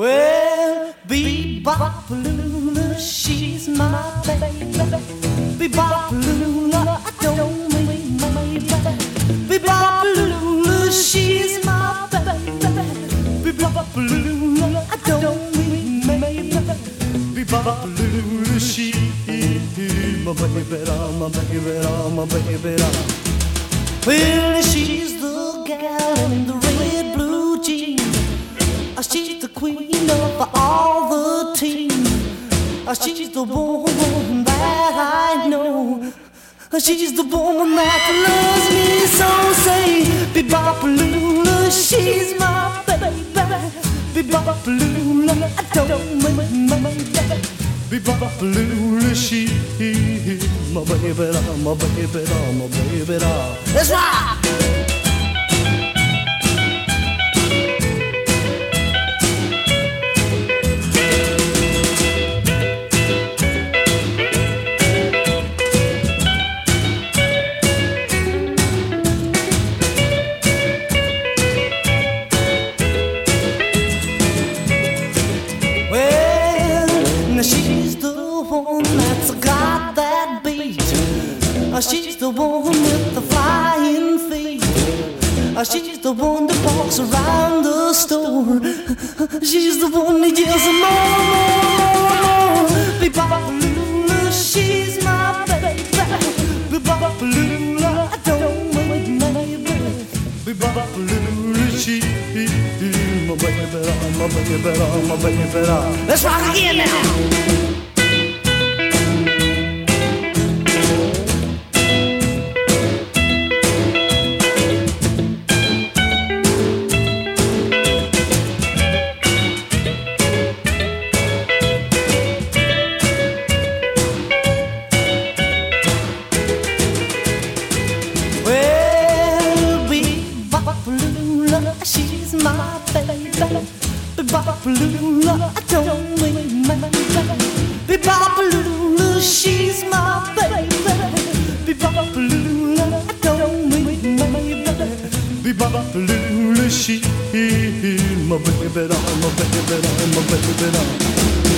Well, Bebop Lula, she's my baby. Bebop Lula, I don't mean maybe. Bebop Lula, she's my baby. Bebop Lula, I don't mean maybe. Bebop Lula, she's my baby, my baby, my baby. Well, she's the gal in the red blue jeans. She's the queen of all the team. Uh, She's the woman that I know. Uh, She's the woman that loves me so. Say, Bebopalula, she's my baby. Bebopalula, I don't mean my baby. Bebopalula, she my baby, my baby, my baby. Let's rock! She's the one with the flying feet. She's the one that walks around the store. She's the one that yells more, more, more. Bebopalula, she's my baby. Bebopalula, I don't mean maybe. Bebopalula, she my baby, my baby, my baby. Let's rock again now. She's my baby. Bebopalula, I don't mean maybe. Bebopalula, she's my baby. Bebopalula, I don't mean maybe. Bebopalula, she my baby, my baby, my baby.